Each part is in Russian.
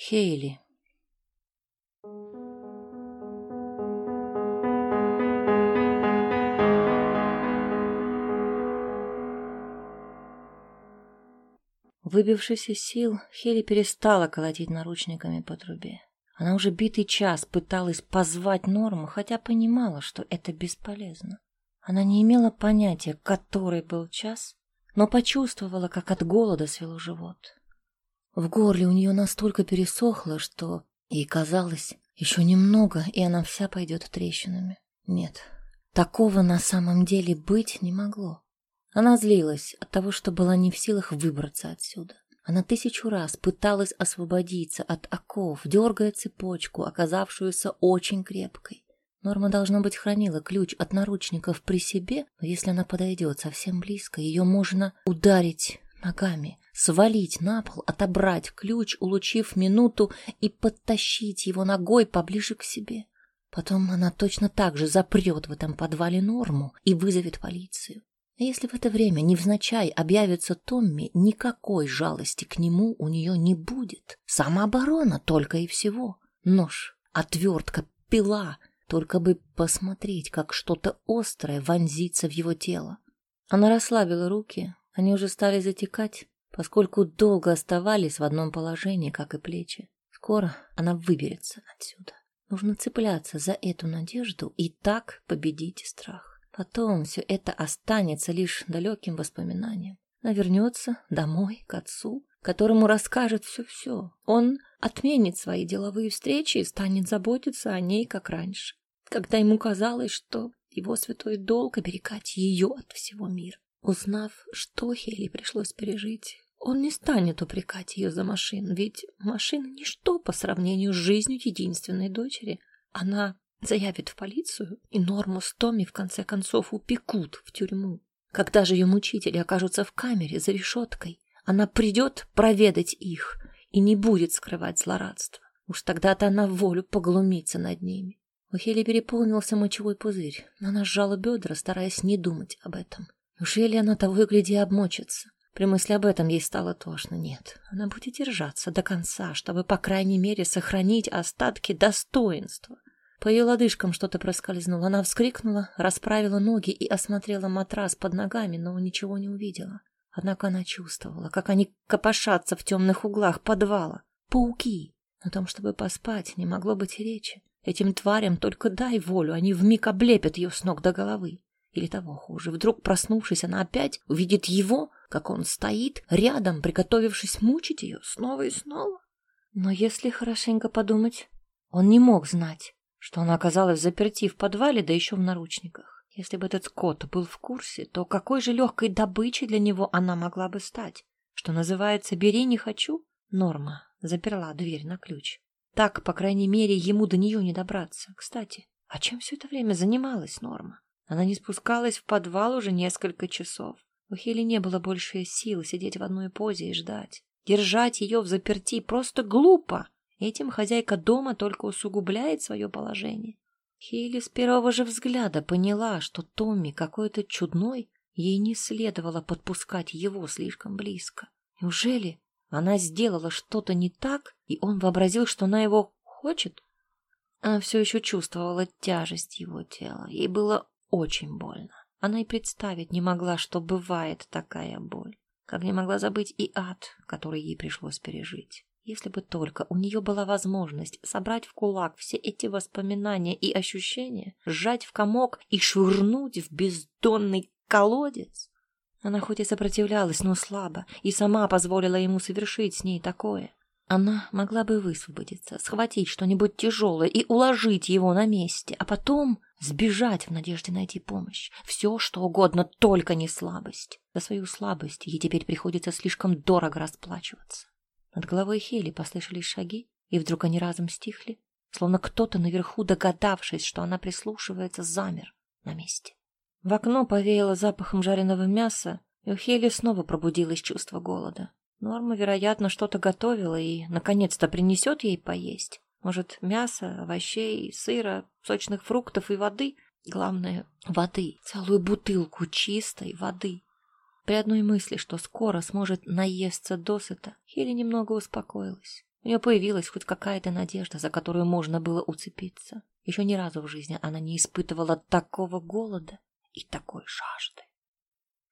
Хейли. Выбившись из сил, Хели перестала колотить наручниками по трубе. Она уже битый час пыталась позвать Норму, хотя понимала, что это бесполезно. Она не имела понятия, который был час, но почувствовала, как от голода свело живот. В горле у нее настолько пересохло, что ей казалось, еще немного, и она вся пойдет трещинами. Нет, такого на самом деле быть не могло. Она злилась от того, что была не в силах выбраться отсюда. Она тысячу раз пыталась освободиться от оков, дергая цепочку, оказавшуюся очень крепкой. Норма, должно быть, хранила ключ от наручников при себе, но если она подойдет совсем близко, ее можно ударить ногами, свалить на пол, отобрать ключ, улучив минуту и подтащить его ногой поближе к себе. Потом она точно так же запрет в этом подвале Норму и вызовет полицию. А если в это время невзначай объявится Томми, никакой жалости к нему у нее не будет. Самооборона только и всего. Нож, отвертка, пила, только бы посмотреть, как что-то острое вонзится в его тело. Она расслабила руки, они уже стали затекать, поскольку долго оставались в одном положении, как и плечи. Скоро она выберется отсюда. Нужно цепляться за эту надежду и так победить страх. Потом все это останется лишь далеким воспоминанием. Она вернется домой, к отцу, которому расскажет все-все. Он отменит свои деловые встречи и станет заботиться о ней, как раньше. Когда ему казалось, что его святой долг оберегать ее от всего мира. Узнав, что Хели пришлось пережить, он не станет упрекать ее за машину, ведь машина — ничто по сравнению с жизнью единственной дочери. Она Заявит в полицию, и Норму с Томми в конце концов упекут в тюрьму. Когда же ее мучители окажутся в камере за решеткой, она придет проведать их и не будет скрывать злорадство. Уж тогда-то она волю поглумится над ними. У Хели переполнился мочевой пузырь, но она сжала бедра, стараясь не думать об этом. Неужели она того и гляди обмочится? При мысли об этом ей стало тошно. Нет, она будет держаться до конца, чтобы, по крайней мере, сохранить остатки достоинства. По ее лодыжкам что-то проскользнуло. Она вскрикнула, расправила ноги и осмотрела матрас под ногами, но ничего не увидела. Однако она чувствовала, как они копошатся в темных углах подвала. Пауки! О том, чтобы поспать, не могло быть и речи. Этим тварям только дай волю, они вмиг облепят ее с ног до головы. Или того хуже, вдруг проснувшись, она опять увидит его, как он стоит рядом, приготовившись мучить ее снова и снова. Но если хорошенько подумать, он не мог знать, что она оказалась заперти в подвале, да еще в наручниках. Если бы этот Скотт был в курсе, то какой же легкой добычей для него она могла бы стать? Что называется «бери, не хочу»? Норма заперла дверь на ключ. Так, по крайней мере, ему до нее не добраться. Кстати, а чем все это время занималась Норма? Она не спускалась в подвал уже несколько часов. У Хели не было больше сил сидеть в одной позе и ждать. Держать ее в заперти просто глупо. Этим хозяйка дома только усугубляет свое положение. Хейли с первого же взгляда поняла, что Томми какой-то чудной, ей не следовало подпускать его слишком близко. Неужели она сделала что-то не так, и он вообразил, что она его хочет? Она все еще чувствовала тяжесть его тела. Ей было очень больно. Она и представить не могла, что бывает такая боль. Как не могла забыть и ад, который ей пришлось пережить. Если бы только у нее была возможность собрать в кулак все эти воспоминания и ощущения, сжать в комок и швырнуть в бездонный колодец. Она хоть и сопротивлялась, но слабо, и сама позволила ему совершить с ней такое. Она могла бы высвободиться, схватить что-нибудь тяжелое и уложить его на месте, а потом сбежать в надежде найти помощь. Все, что угодно, только не слабость. За свою слабость ей теперь приходится слишком дорого расплачиваться. Над головой Хели послышались шаги, и вдруг они разом стихли, словно кто-то наверху, догадавшись, что она прислушивается, замер на месте. В окно повеяло запахом жареного мяса, и у Хели снова пробудилось чувство голода. Норма, вероятно, что-то готовила и, наконец-то, принесет ей поесть. Может, мясо, овощей, сыра, сочных фруктов и воды. Главное — воды. Целую бутылку чистой воды. При одной мысли, что скоро сможет наесться досыта, Хели немного успокоилась. У нее появилась хоть какая-то надежда, за которую можно было уцепиться. Еще ни разу в жизни она не испытывала такого голода и такой жажды.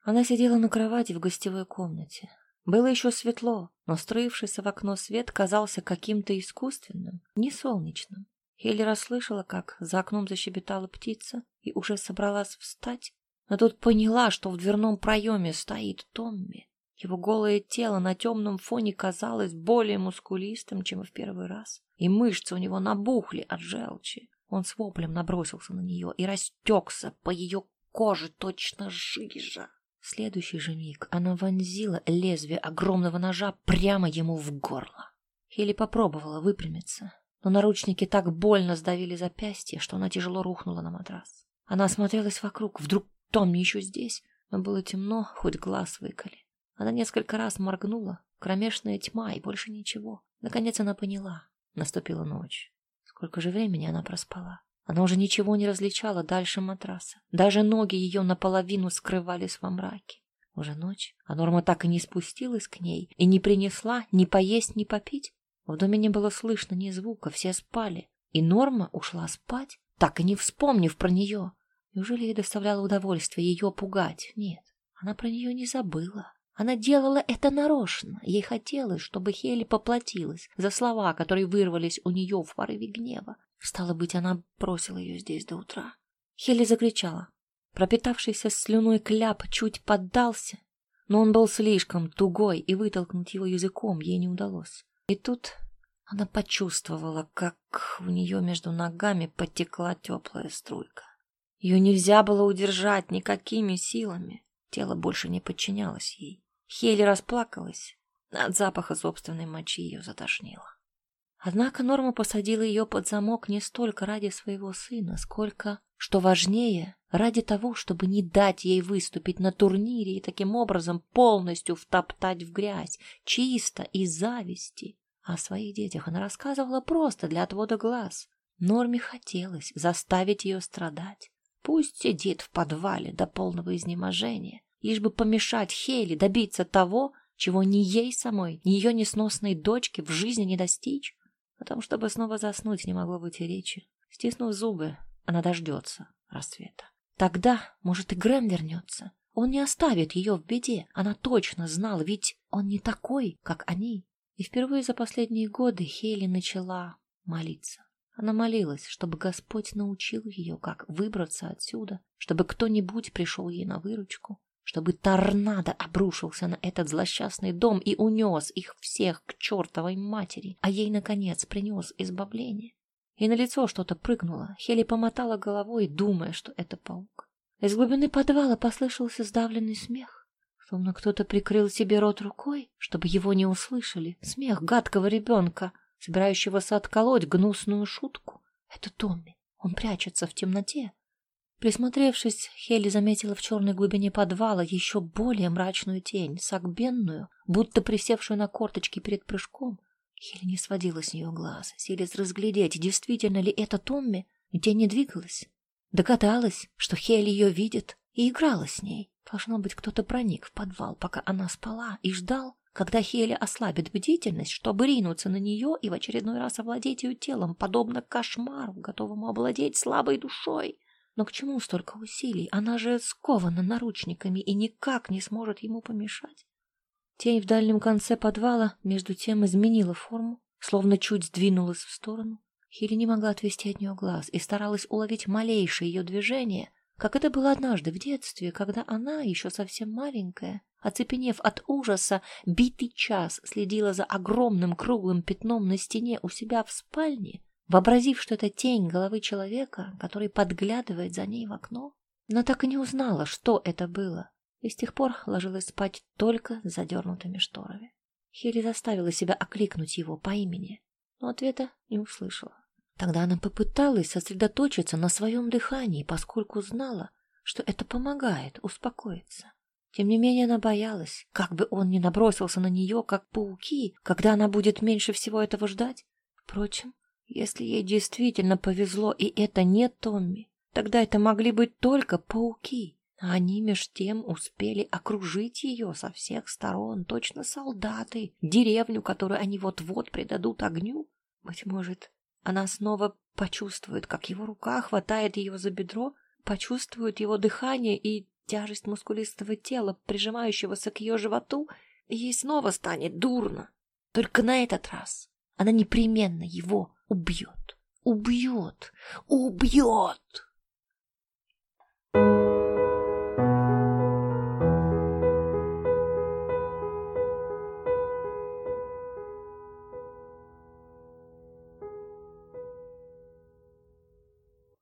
Она сидела на кровати в гостевой комнате. Было еще светло, но струившийся в окно свет казался каким-то искусственным, не солнечным. Хелли расслышала, как за окном защебетала птица и уже собралась встать, но тут поняла, что в дверном проеме стоит Томми. Его голое тело на темном фоне казалось более мускулистым, чем в первый раз, и мышцы у него набухли от желчи. Он с воплем набросился на нее и растекся по ее коже точно жижа. В следующий же миг она вонзила лезвие огромного ножа прямо ему в горло. Хелли попробовала выпрямиться, но наручники так больно сдавили запястье, что она тяжело рухнула на матрас. Она осмотрелась вокруг, вдруг Томми еще здесь, но было темно, хоть глаз выколи. Она несколько раз моргнула, кромешная тьма и больше ничего. Наконец она поняла. Наступила ночь. Сколько же времени она проспала? Она уже ничего не различала дальше матраса. Даже ноги ее наполовину скрывались во мраке. Уже ночь, а Норма так и не спустилась к ней и не принесла ни поесть, ни попить. В доме не было слышно ни звука, все спали. И Норма ушла спать, так и не вспомнив про нее. Неужели ей доставляло удовольствие ее пугать? Нет, она про нее не забыла. Она делала это нарочно. Ей хотелось, чтобы Хели поплатилась за слова, которые вырвались у нее в порыве гнева. Стало быть, она бросила ее здесь до утра. Хелли закричала. Пропитавшийся слюной кляп чуть поддался, но он был слишком тугой, и вытолкнуть его языком ей не удалось. И тут она почувствовала, как у нее между ногами потекла теплая струйка. Ее нельзя было удержать никакими силами. Тело больше не подчинялось ей. Хелли расплакалась. От запаха собственной мочи ее затошнило. Однако Норма посадила ее под замок не столько ради своего сына, сколько, что важнее, ради того, чтобы не дать ей выступить на турнире и таким образом полностью втоптать в грязь, чисто из зависти. О своих детях она рассказывала просто для отвода глаз. Норме хотелось заставить ее страдать. Пусть сидит в подвале до полного изнеможения, лишь бы помешать Хейли добиться того, чего ни ей самой, ни ее несносной дочке в жизни не достичь. О том, чтобы снова заснуть, не могло быть и речи. Стиснув зубы, она дождется рассвета. Тогда, может, и Грэм вернется. Он не оставит ее в беде. Она точно знала, ведь он не такой, как они. И впервые за последние годы Хейли начала молиться. Она молилась, чтобы Господь научил ее, как выбраться отсюда, чтобы кто-нибудь пришел ей на выручку чтобы торнадо обрушился на этот злосчастный дом и унес их всех к чертовой матери, а ей, наконец, принес избавление. И на лицо что-то прыгнуло. Хели помотала головой, думая, что это паук. Из глубины подвала послышался сдавленный смех. Словно кто-то прикрыл себе рот рукой, чтобы его не услышали. Смех гадкого ребенка, собирающегося отколоть гнусную шутку. Это Томми. Он прячется в темноте, Присмотревшись, Хелли заметила в черной глубине подвала еще более мрачную тень, сагбенную, будто присевшую на корточки перед прыжком. Хелли не сводила с нее глаз, силясь разглядеть, действительно ли это Томми, тень не двигалась. Догадалась, что Хелли ее видит, и играла с ней. Должно быть, кто-то проник в подвал, пока она спала, и ждал, когда Хелли ослабит бдительность, чтобы ринуться на нее и в очередной раз овладеть ее телом, подобно кошмару, готовому овладеть слабой душой. Но к чему столько усилий? Она же скована наручниками и никак не сможет ему помешать. Тень в дальнем конце подвала между тем изменила форму, словно чуть сдвинулась в сторону. Хири не могла отвести от нее глаз и старалась уловить малейшее ее движение, как это было однажды в детстве, когда она, еще совсем маленькая, оцепенев от ужаса, битый час следила за огромным круглым пятном на стене у себя в спальне вообразив, что это тень головы человека, который подглядывает за ней в окно. Но так и не узнала, что это было, и с тех пор ложилась спать только с задернутыми шторами. Хилли заставила себя окликнуть его по имени, но ответа не услышала. Тогда она попыталась сосредоточиться на своем дыхании, поскольку знала, что это помогает успокоиться. Тем не менее она боялась, как бы он не набросился на нее, как пауки, когда она будет меньше всего этого ждать. Впрочем, если ей действительно повезло, и это не Томми, тогда это могли быть только пауки. Они меж тем успели окружить ее со всех сторон, точно солдаты, деревню, которую они вот-вот предадут огню. Быть может, она снова почувствует, как его рука хватает ее за бедро, почувствует его дыхание и тяжесть мускулистого тела, прижимающегося к ее животу, и ей снова станет дурно. Только на этот раз она непременно его убьет. Убьет! Убьет!